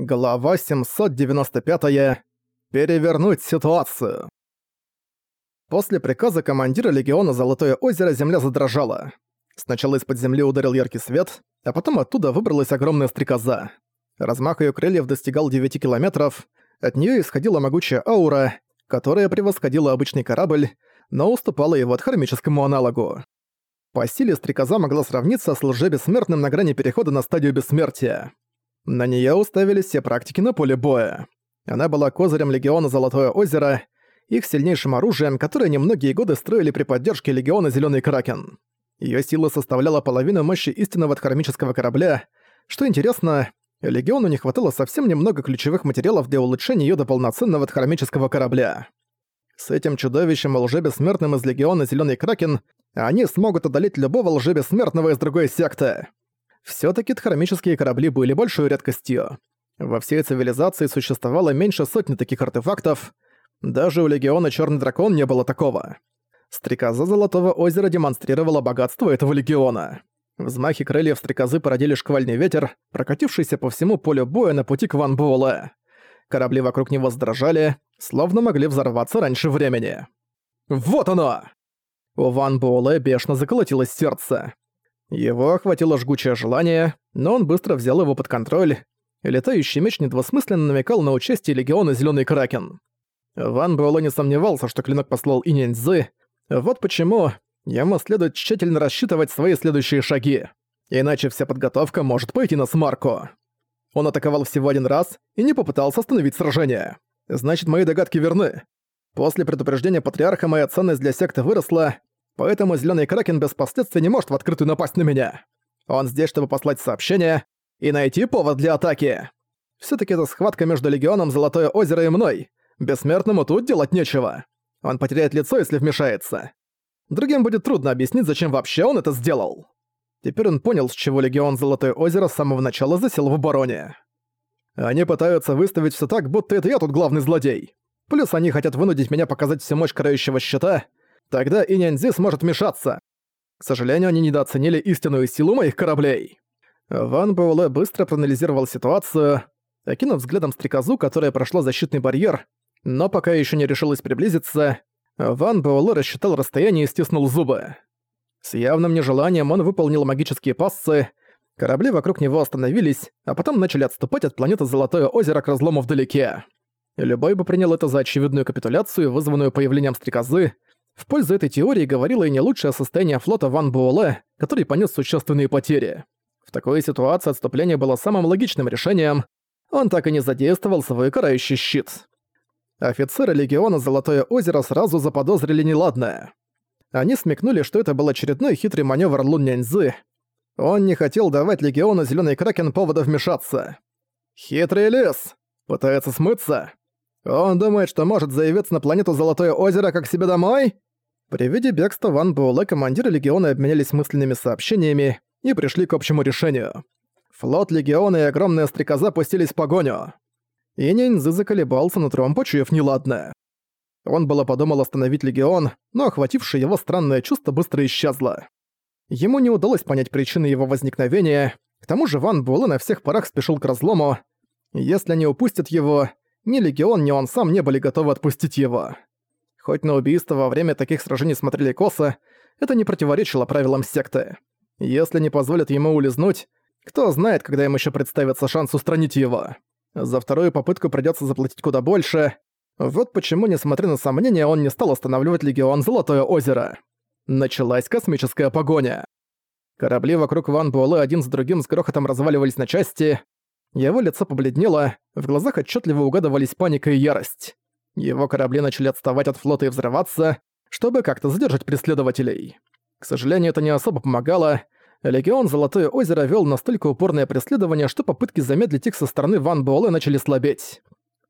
Глава 795. -я. Перевернуть ситуацию. После приказа командира легиона Золотое озеро земля задрожала. Сначала из-под земли ударил яркий свет, а потом оттуда выбралась огромная стрекоза. Размах ее крыльев достигал 9 километров, от нее исходила могучая аура, которая превосходила обычный корабль, но уступала его от хромическому аналогу. По силе стрекоза могла сравниться с лже-бессмертным на грани перехода на стадию бессмертия. На неё уставились все практики на поле боя. Она была козырем Легиона Золотое озеро, их сильнейшим оружием, которое немногие годы строили при поддержке Легиона Зелёный Кракен. Её сила составляла половину мощи истинного хромического корабля. Что интересно, Легиону не хватало совсем немного ключевых материалов для улучшения её до полноценного хромического корабля. С этим чудовищем и лжебессмертным из Легиона Зелёный Кракен они смогут одолеть любого лжебессмертного из другой секты. Всё-таки хромические корабли были большой редкостью. Во всей цивилизации существовало меньше сотни таких артефактов. Даже у Легиона Чёрный Дракон не было такого. Стрекоза Золотого озера демонстрировала богатство этого легиона. Взмахи крыльев стрекозы породили шквальный ветер, прокатившийся по всему полю боя на пути к Ван Буэлэ. Корабли вокруг него сдрожали, словно могли взорваться раньше времени. «Вот оно!» У Ван Буэлэ бешено заколотилось сердце. Его охватило жгучее желание, но он быстро взял его под контроль. Летающий меч недвусмысленно намекал на участие легиона Зелёный Кракен. Ван Буэлло не сомневался, что клинок послал и Няньцзы. Вот почему ему следует тщательно рассчитывать свои следующие шаги. Иначе вся подготовка может пойти на смарку. Он атаковал всего один раз и не попытался остановить сражение. Значит, мои догадки верны. После предупреждения Патриарха моя ценность для секты выросла, Поэтому Зелёный Кракен без последствий не может в открытую напасть на меня. Он здесь, чтобы послать сообщение и найти повод для атаки. Всё-таки это схватка между Легионом Золотое озеро и мной. Бессмертному тут делать нечего. Он потеряет лицо, если вмешается. Другим будет трудно объяснить, зачем вообще он это сделал. Теперь он понял, с чего Легион Золотое озеро с самого начала засел в обороне. Они пытаются выставить всё так, будто это я тут главный злодей. Плюс они хотят вынудить меня показать всю мощь карающего щита — Тогда и Няньзи сможет вмешаться. К сожалению, они недооценили истинную силу моих кораблей. Ван Буэлэ быстро проанализировал ситуацию, окинув взглядом стрекозу, которая прошла защитный барьер, но пока еще не решилась приблизиться, Ван Буэлэ рассчитал расстояние и стиснул зубы. С явным нежеланием он выполнил магические пассы, корабли вокруг него остановились, а потом начали отступать от планеты Золотое озеро к разлому вдалеке. Любой бы принял это за очевидную капитуляцию, вызванную появлением стрекозы, в пользу этой теории говорило и не лучшее состояние флота Ван Буэлэ, который понес существенные потери. В такой ситуации отступление было самым логичным решением. Он так и не задействовал свой карающий щит. Офицеры Легиона Золотое озеро сразу заподозрили неладное. Они смекнули, что это был очередной хитрый маневр Лун Няньзы. Он не хотел давать Легиону Зеленый Кракен повода вмешаться. Хитрый лес! Пытается смыться? Он думает, что может заявиться на планету Золотое озеро как себе домой? При виде бегства Ван Буэлэ командиры Легиона обменялись мысленными сообщениями и пришли к общему решению. Флот Легиона и огромная стрекоза пустились в погоню. И Нинзы заколебался нутром, почуяв неладное. Он было подумал остановить Легион, но охватившее его странное чувство быстро исчезло. Ему не удалось понять причины его возникновения, к тому же Ван Буэлэ на всех парах спешил к разлому. Если они упустят его, ни Легион, ни он сам не были готовы отпустить его. Хоть на убийство во время таких сражений смотрели косо, это не противоречило правилам секты. Если не позволят ему улизнуть, кто знает, когда им еще представится шанс устранить его. За вторую попытку придется заплатить куда больше. Вот почему, несмотря на сомнения, он не стал останавливать Легион Золотое озеро. Началась космическая погоня. Корабли вокруг Ван Буэлэ один за другим с грохотом разваливались на части. Его лицо побледнело, в глазах отчетливо угадывались паника и ярость. Его корабли начали отставать от флота и взрываться, чтобы как-то задержать преследователей. К сожалению, это не особо помогало. Легион Золотое озеро вел настолько упорное преследование, что попытки замедлить их со стороны Ван Буэлэ начали слабеть.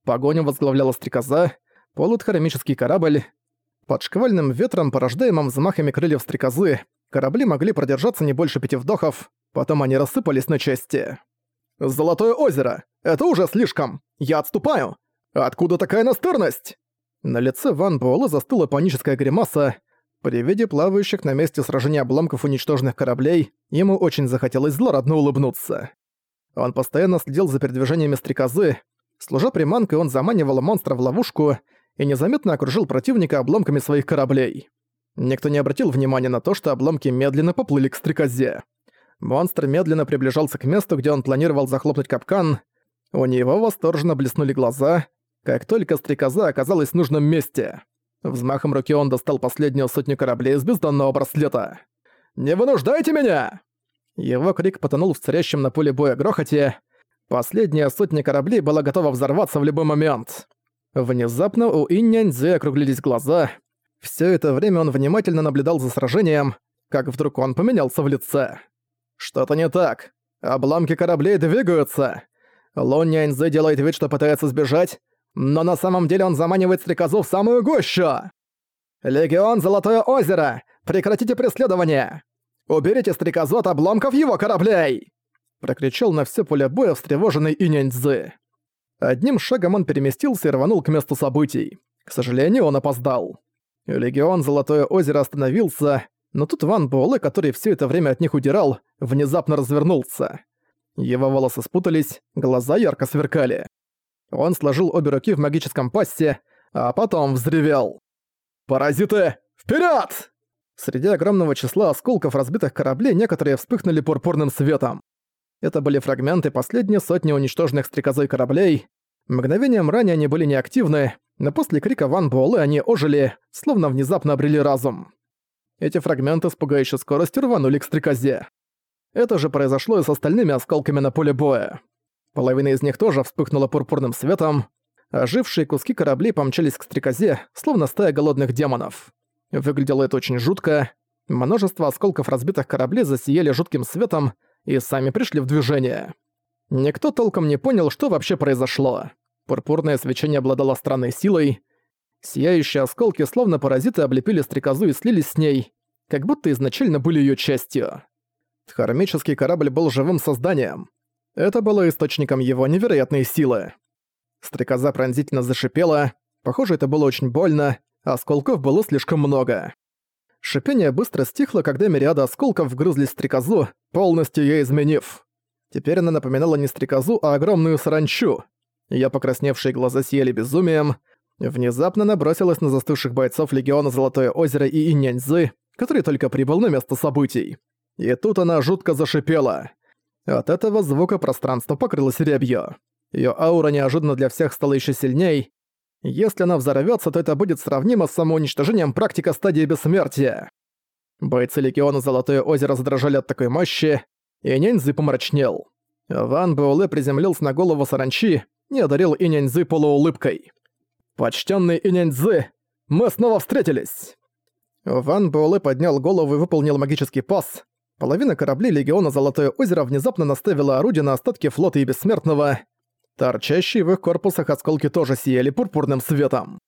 Погоню возглавляла стрекоза, полутхаромический корабль. Под шквальным ветром, порождаемым взмахами крыльев стрекозы, корабли могли продержаться не больше пяти вдохов, потом они рассыпались на части. «Золотое озеро! Это уже слишком! Я отступаю! Откуда такая настырность?» На лице Ван Буэлла застыла паническая гримаса. При виде плавающих на месте сражения обломков уничтоженных кораблей, ему очень захотелось злорадно улыбнуться. Он постоянно следил за передвижениями стрекозы. Служа приманкой, он заманивал монстра в ловушку и незаметно окружил противника обломками своих кораблей. Никто не обратил внимания на то, что обломки медленно поплыли к стрекозе. Монстр медленно приближался к месту, где он планировал захлопнуть капкан. У него восторженно блеснули глаза, как только стрекоза оказалась в нужном месте. Взмахом руки он достал последнюю сотню кораблей из бездонного браслета. «Не вынуждайте меня!» Его крик потонул в царящем на поле боя грохоте. Последняя сотня кораблей была готова взорваться в любой момент. Внезапно у Инняньцзы округлились глаза. Все это время он внимательно наблюдал за сражением, как вдруг он поменялся в лице. Что-то не так. Обломки кораблей двигаются. Лун Няньзы делает вид, что пытается сбежать, но на самом деле он заманивает стрекозу в самую гущу. «Легион Золотое озеро! Прекратите преследование! Уберите стрекозу от обломков его кораблей!» Прокричал на все поле боя встревоженный Иняньцзы. Одним шагом он переместился и рванул к месту событий. К сожалению, он опоздал. Легион Золотое озеро остановился, но тут Ван Буэлэ, который все это время от них удирал, внезапно развернулся. Его волосы спутались, глаза ярко сверкали. Он сложил обе руки в магическом пасте, а потом взревел. «Паразиты, вперед! Среди огромного числа осколков разбитых кораблей некоторые вспыхнули пурпурным светом. Это были фрагменты последней сотни уничтоженных стрекозой кораблей. Мгновением ранее они были неактивны, но после крика Ван Буэлэ они ожили, словно внезапно обрели разум. Эти фрагменты с пугающей скоростью рванули к стрекозе. Это же произошло и с остальными осколками на поле боя. Половина из них тоже вспыхнула пурпурным светом. Ожившие куски кораблей помчались к стрекозе, словно стая голодных демонов. Выглядело это очень жутко. Множество осколков разбитых кораблей засияли жутким светом и сами пришли в движение. Никто толком не понял, что вообще произошло. Пурпурное свечение обладало странной силой. Сияющие осколки, словно паразиты, облепили стрекозу и слились с ней, как будто изначально были ее частью. Хармический корабль был живым созданием. Это было источником его невероятной силы. Стрекоза пронзительно зашипела. Похоже, это было очень больно, а осколков было слишком много. Шипение быстро стихло, когда мириады осколков вгрызлись в стрекозу, полностью её изменив. Теперь она напоминала не стрекозу, а огромную саранчу. Её покрасневшие глаза сияли безумием. Внезапно набросилась на застывших бойцов Легиона Золотое озеро и Иньяньзы, который только прибыл на место событий. И тут она жутко зашипела. От этого звука пространство покрылось рябью. Её аура неожиданно для всех стала ещё сильней. Если она взорвётся, то это будет сравнимо с самоуничтожением практика стадии бессмертия. Бойцы Легиона Золотое озеро задрожали от такой мощи, и Няньзы помрачнел. Ван Буэлэ приземлился на голову саранчи и одарил Иняньзы полуулыбкой. «Почтенный Иняньзы, мы снова встретились!» Ван Буэлэ поднял голову и выполнил магический пас. Половина кораблей Легиона Золотое озеро внезапно наставила орудие на остатки флота и Бессмертного. Торчащие в их корпусах осколки тоже сияли пурпурным светом.